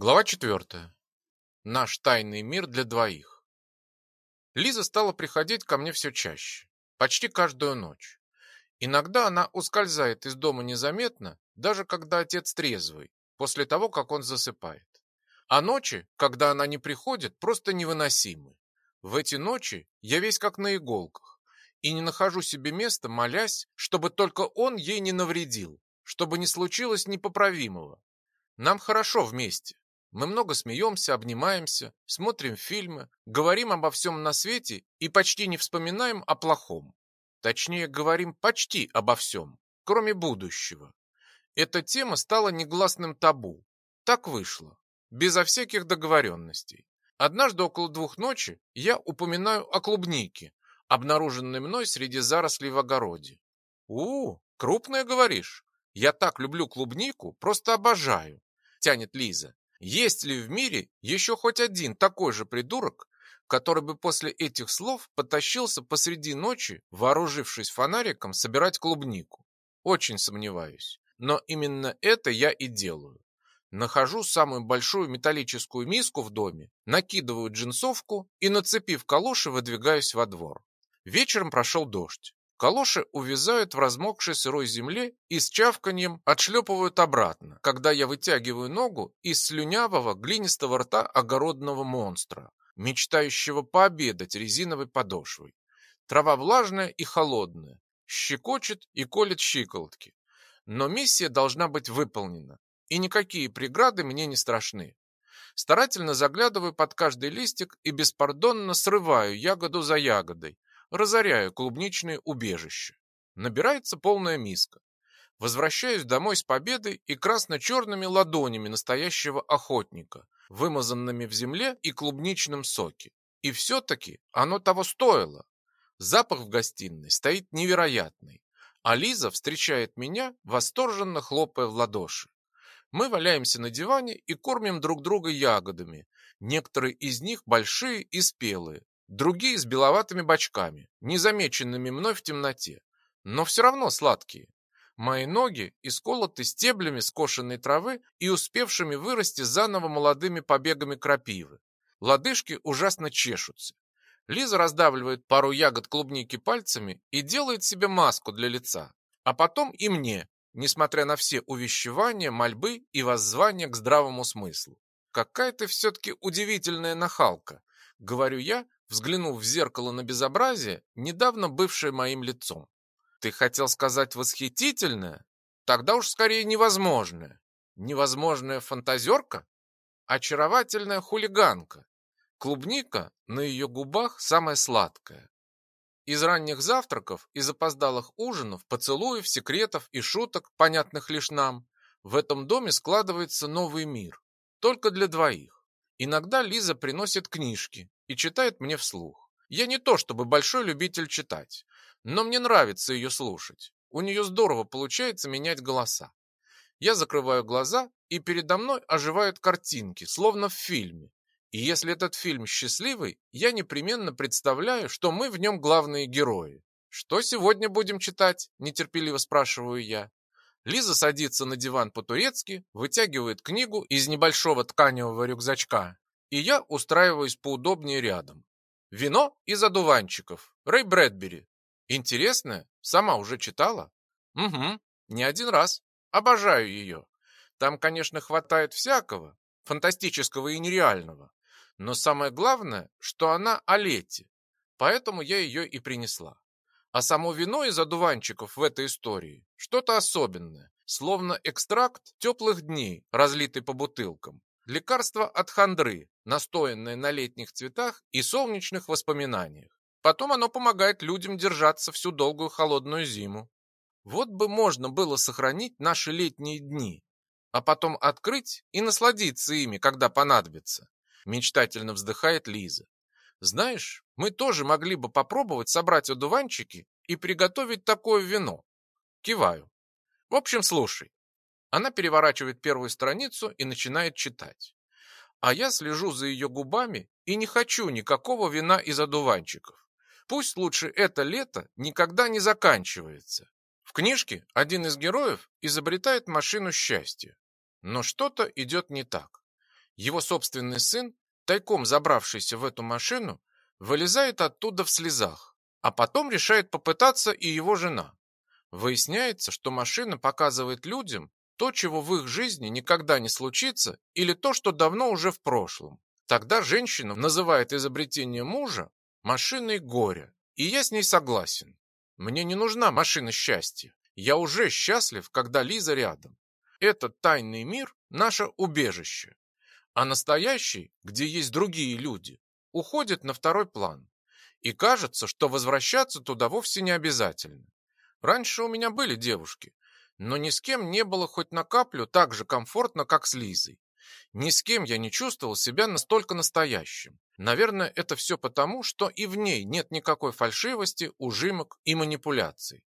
Глава 4. Наш тайный мир для двоих. Лиза стала приходить ко мне все чаще, почти каждую ночь. Иногда она ускользает из дома незаметно, даже когда отец трезвый, после того, как он засыпает. А ночи, когда она не приходит, просто невыносимы. В эти ночи я весь как на иголках и не нахожу себе места, молясь, чтобы только он ей не навредил, чтобы не случилось непоправимого. Нам хорошо вместе, мы много смеемся, обнимаемся, смотрим фильмы, говорим обо всем на свете и почти не вспоминаем о плохом. Точнее, говорим почти обо всем, кроме будущего. Эта тема стала негласным табу. Так вышло, безо всяких договоренностей. Однажды около двух ночи я упоминаю о клубнике, обнаруженной мной среди зарослей в огороде. «У, крупная, говоришь? Я так люблю клубнику, просто обожаю», — тянет Лиза. Есть ли в мире еще хоть один такой же придурок, который бы после этих слов потащился посреди ночи, вооружившись фонариком, собирать клубнику? Очень сомневаюсь. Но именно это я и делаю. Нахожу самую большую металлическую миску в доме, накидываю джинсовку и, нацепив калоши, выдвигаюсь во двор. Вечером прошел дождь. Калоши увязают в размокшей сырой земле и с чавканьем отшлепывают обратно, когда я вытягиваю ногу из слюнявого глинистого рта огородного монстра, мечтающего пообедать резиновой подошвой. Трава влажная и холодная, щекочет и колет щиколотки. Но миссия должна быть выполнена, и никакие преграды мне не страшны. Старательно заглядываю под каждый листик и беспардонно срываю ягоду за ягодой, разоряю клубничное убежище. Набирается полная миска. Возвращаюсь домой с победой и красно-черными ладонями настоящего охотника, вымазанными в земле и клубничном соке. И все-таки оно того стоило. Запах в гостиной стоит невероятный, а Лиза встречает меня, восторженно хлопая в ладоши. Мы валяемся на диване и кормим друг друга ягодами. Некоторые из них большие и спелые, другие с беловатыми бочками, незамеченными мной в темноте, но все равно сладкие. Мои ноги исколоты стеблями скошенной травы и успевшими вырасти заново молодыми побегами крапивы. Лодыжки ужасно чешутся. Лиза раздавливает пару ягод клубники пальцами и делает себе маску для лица. А потом и мне, несмотря на все увещевания, мольбы и воззвания к здравому смыслу. Какая ты все-таки удивительная нахалка, говорю я, взглянув в зеркало на безобразие, недавно бывшее моим лицом. Ты хотел сказать восхитительное? Тогда уж скорее невозможное. Невозможная фантазерка? Очаровательная хулиганка. Клубника на ее губах самая сладкая. Из ранних завтраков и запоздалых ужинов, поцелуев, секретов и шуток, понятных лишь нам, в этом доме складывается новый мир. Только для двоих. Иногда Лиза приносит книжки, и читает мне вслух. Я не то чтобы большой любитель читать, но мне нравится ее слушать. У нее здорово получается менять голоса. Я закрываю глаза, и передо мной оживают картинки, словно в фильме. И если этот фильм счастливый, я непременно представляю, что мы в нем главные герои. «Что сегодня будем читать?» – нетерпеливо спрашиваю я. Лиза садится на диван по-турецки, вытягивает книгу из небольшого тканевого рюкзачка и я устраиваюсь поудобнее рядом. Вино из одуванчиков. Рэй Брэдбери. Интересное? Сама уже читала? Угу, не один раз. Обожаю ее. Там, конечно, хватает всякого, фантастического и нереального. Но самое главное, что она о лете. Поэтому я ее и принесла. А само вино из одуванчиков в этой истории что-то особенное, словно экстракт теплых дней, разлитый по бутылкам. Лекарство от хандры, настоянное на летних цветах и солнечных воспоминаниях. Потом оно помогает людям держаться всю долгую холодную зиму. Вот бы можно было сохранить наши летние дни, а потом открыть и насладиться ими, когда понадобится. Мечтательно вздыхает Лиза. Знаешь, мы тоже могли бы попробовать собрать одуванчики и приготовить такое вино. Киваю. В общем, слушай. Она переворачивает первую страницу и начинает читать. А я слежу за ее губами и не хочу никакого вина из одуванчиков. Пусть лучше это лето никогда не заканчивается. В книжке один из героев изобретает машину счастья. Но что-то идет не так. Его собственный сын, тайком забравшийся в эту машину, вылезает оттуда в слезах, а потом решает попытаться и его жена. Выясняется, что машина показывает людям то, чего в их жизни никогда не случится, или то, что давно уже в прошлом. Тогда женщина называет изобретение мужа машиной горя, и я с ней согласен. Мне не нужна машина счастья. Я уже счастлив, когда Лиза рядом. Этот тайный мир – наше убежище. А настоящий, где есть другие люди, уходит на второй план. И кажется, что возвращаться туда вовсе не обязательно. Раньше у меня были девушки, но ни с кем не было хоть на каплю так же комфортно, как с Лизой. Ни с кем я не чувствовал себя настолько настоящим. Наверное, это все потому, что и в ней нет никакой фальшивости, ужимок и манипуляций.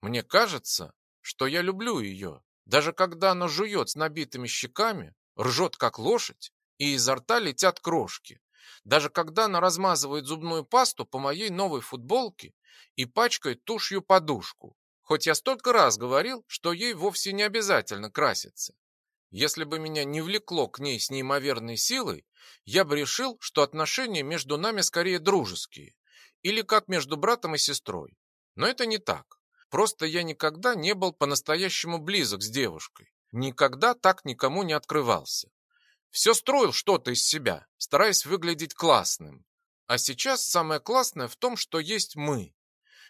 Мне кажется, что я люблю ее, даже когда она жует с набитыми щеками, ржет как лошадь, и изо рта летят крошки. Даже когда она размазывает зубную пасту по моей новой футболке и пачкает тушью подушку. Хоть я столько раз говорил, что ей вовсе не обязательно краситься. Если бы меня не влекло к ней с неимоверной силой, я бы решил, что отношения между нами скорее дружеские, или как между братом и сестрой. Но это не так. Просто я никогда не был по-настоящему близок с девушкой. Никогда так никому не открывался. Все строил что-то из себя, стараясь выглядеть классным. А сейчас самое классное в том, что есть мы.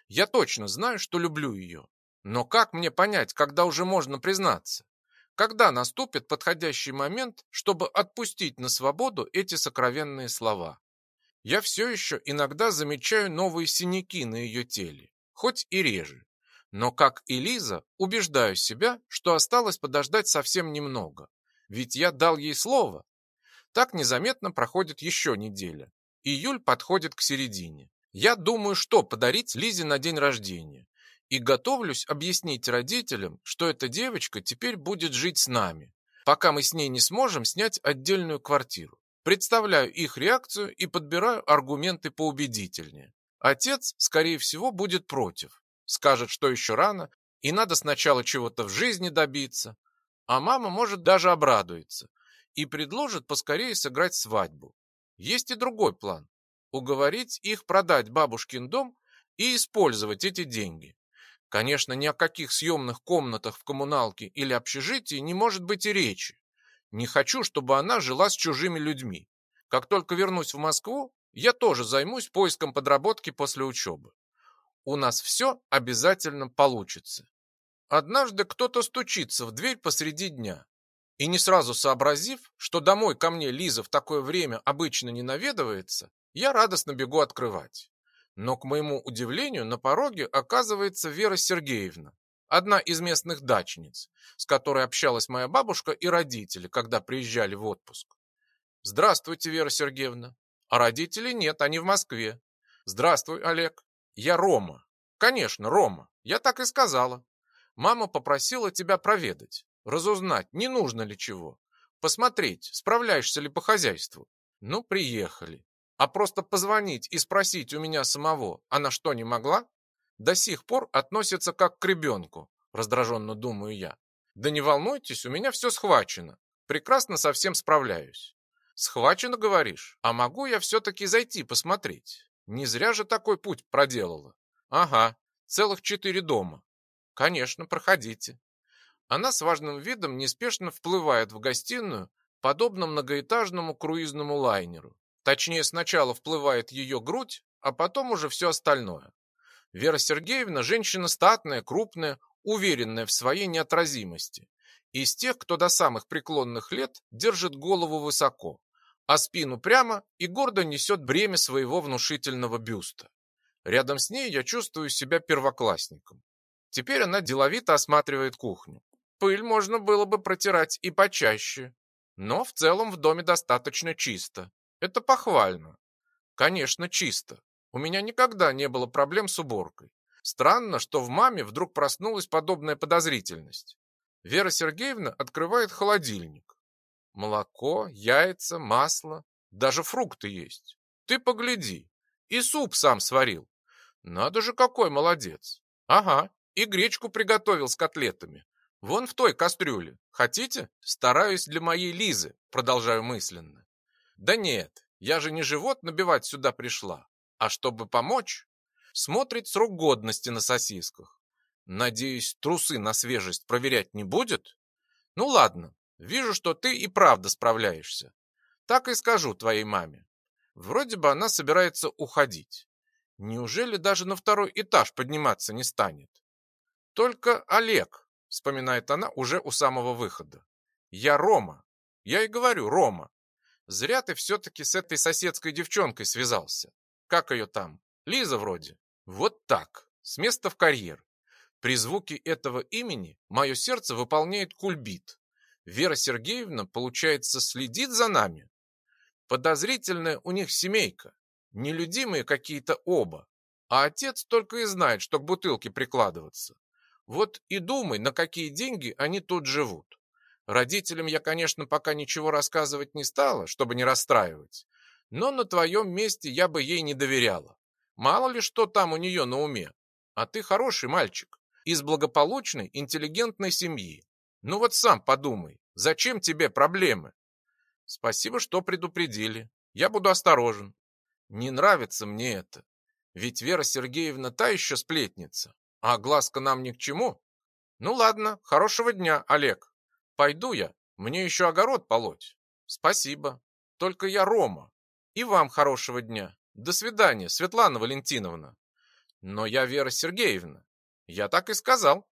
Я точно знаю, что люблю ее. Но как мне понять, когда уже можно признаться? Когда наступит подходящий момент, чтобы отпустить на свободу эти сокровенные слова? Я все еще иногда замечаю новые синяки на ее теле, хоть и реже. Но, как и Лиза, убеждаю себя, что осталось подождать совсем немного. Ведь я дал ей слово. Так незаметно проходит еще неделя. Июль подходит к середине. Я думаю, что подарить Лизе на день рождения. И готовлюсь объяснить родителям, что эта девочка теперь будет жить с нами, пока мы с ней не сможем снять отдельную квартиру. Представляю их реакцию и подбираю аргументы поубедительнее. Отец, скорее всего, будет против. Скажет, что еще рано, и надо сначала чего-то в жизни добиться. А мама, может, даже обрадуется и предложит поскорее сыграть свадьбу. Есть и другой план. Уговорить их продать бабушкин дом и использовать эти деньги. Конечно, ни о каких съемных комнатах в коммуналке или общежитии не может быть и речи. Не хочу, чтобы она жила с чужими людьми. Как только вернусь в Москву, я тоже займусь поиском подработки после учебы у нас все обязательно получится. Однажды кто-то стучится в дверь посреди дня. И не сразу сообразив, что домой ко мне Лиза в такое время обычно не наведывается, я радостно бегу открывать. Но, к моему удивлению, на пороге оказывается Вера Сергеевна, одна из местных дачниц, с которой общалась моя бабушка и родители, когда приезжали в отпуск. «Здравствуйте, Вера Сергеевна». «А родителей нет, они в Москве». «Здравствуй, Олег». Я Рома. Конечно, Рома. Я так и сказала. Мама попросила тебя проведать, разузнать, не нужно ли чего. Посмотреть, справляешься ли по хозяйству. Ну, приехали. А просто позвонить и спросить у меня самого, она что, не могла? До сих пор относится как к ребенку, раздраженно думаю я. Да не волнуйтесь, у меня все схвачено. Прекрасно со всем справляюсь. Схвачено, говоришь? А могу я все-таки зайти посмотреть? Не зря же такой путь проделала. Ага, целых четыре дома. Конечно, проходите. Она с важным видом неспешно вплывает в гостиную, подобно многоэтажному круизному лайнеру. Точнее, сначала вплывает ее грудь, а потом уже все остальное. Вера Сергеевна женщина статная, крупная, уверенная в своей неотразимости. Из тех, кто до самых преклонных лет держит голову высоко, а спину прямо и гордо несет бремя своего внушительного бюста. Рядом с ней я чувствую себя первоклассником. Теперь она деловито осматривает кухню. Пыль можно было бы протирать и почаще, но в целом в доме достаточно чисто. Это похвально. Конечно, чисто. У меня никогда не было проблем с уборкой. Странно, что в маме вдруг проснулась подобная подозрительность. Вера Сергеевна открывает холодильник. Молоко, яйца, масло, даже фрукты есть. Ты погляди. И суп сам сварил. Надо же, какой молодец. Ага, и гречку приготовил с котлетами. Вон в той кастрюле. Хотите? Стараюсь для моей Лизы, продолжаю мысленно. Да нет, я же не живот набивать сюда пришла, а чтобы помочь. Смотрит срок годности на сосисках. Надеюсь, трусы на свежесть проверять не будет? Ну ладно, вижу, что ты и правда справляешься. Так и скажу твоей маме. Вроде бы она собирается уходить. Неужели даже на второй этаж подниматься не станет? Только Олег, вспоминает она уже у самого выхода. Я Рома. Я и говорю, Рома. Зря ты все-таки с этой соседской девчонкой связался. Как ее там? Лиза вроде. Вот так. С места в карьер. При звуке этого имени мое сердце выполняет кульбит. Вера Сергеевна, получается, следит за нами. Подозрительная у них семейка. Нелюдимые какие-то оба. А отец только и знает, что к бутылке прикладываться. Вот и думай, на какие деньги они тут живут. Родителям я, конечно, пока ничего рассказывать не стала, чтобы не расстраивать. Но на твоем месте я бы ей не доверяла. Мало ли что там у нее на уме. А ты хороший мальчик, из благополучной, интеллигентной семьи. Ну вот сам подумай, зачем тебе проблемы? Спасибо, что предупредили. Я буду осторожен. Не нравится мне это. Ведь Вера Сергеевна та еще сплетница. А глазка нам ни к чему? Ну ладно, хорошего дня, Олег. Пойду я, мне еще огород полоть. Спасибо. Только я Рома. И вам хорошего дня. До свидания, Светлана Валентиновна. Но я Вера Сергеевна. Я так и сказал.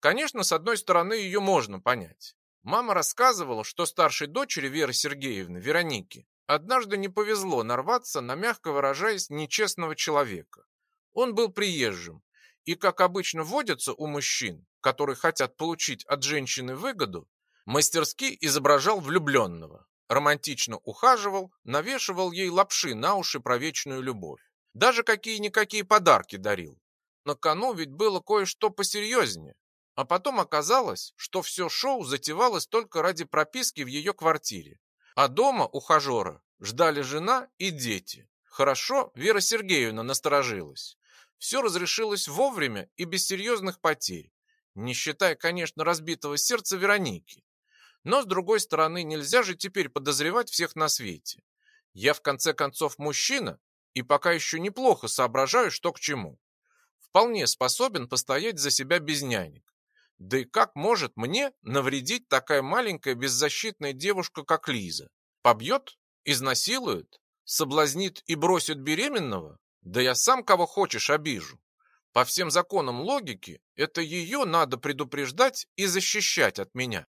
Конечно, с одной стороны, ее можно понять. Мама рассказывала, что старшей дочери Веры Сергеевны, Вероники, однажды не повезло нарваться на, мягко выражаясь, нечестного человека. Он был приезжим и, как обычно водится у мужчин, которые хотят получить от женщины выгоду, мастерски изображал влюбленного, романтично ухаживал, навешивал ей лапши на уши про вечную любовь. Даже какие-никакие подарки дарил. На кону ведь было кое-что посерьезнее. А потом оказалось, что все шоу затевалось только ради прописки в ее квартире. А дома ухажера ждали жена и дети. Хорошо, Вера Сергеевна насторожилась. Все разрешилось вовремя и без серьезных потерь, не считая, конечно, разбитого сердца Вероники. Но, с другой стороны, нельзя же теперь подозревать всех на свете. Я, в конце концов, мужчина, и пока еще неплохо соображаю, что к чему. Вполне способен постоять за себя без нянек. Да и как может мне навредить такая маленькая беззащитная девушка, как Лиза? Побьет? Изнасилует? Соблазнит и бросит беременного? Да я сам кого хочешь обижу. По всем законам логики, это ее надо предупреждать и защищать от меня.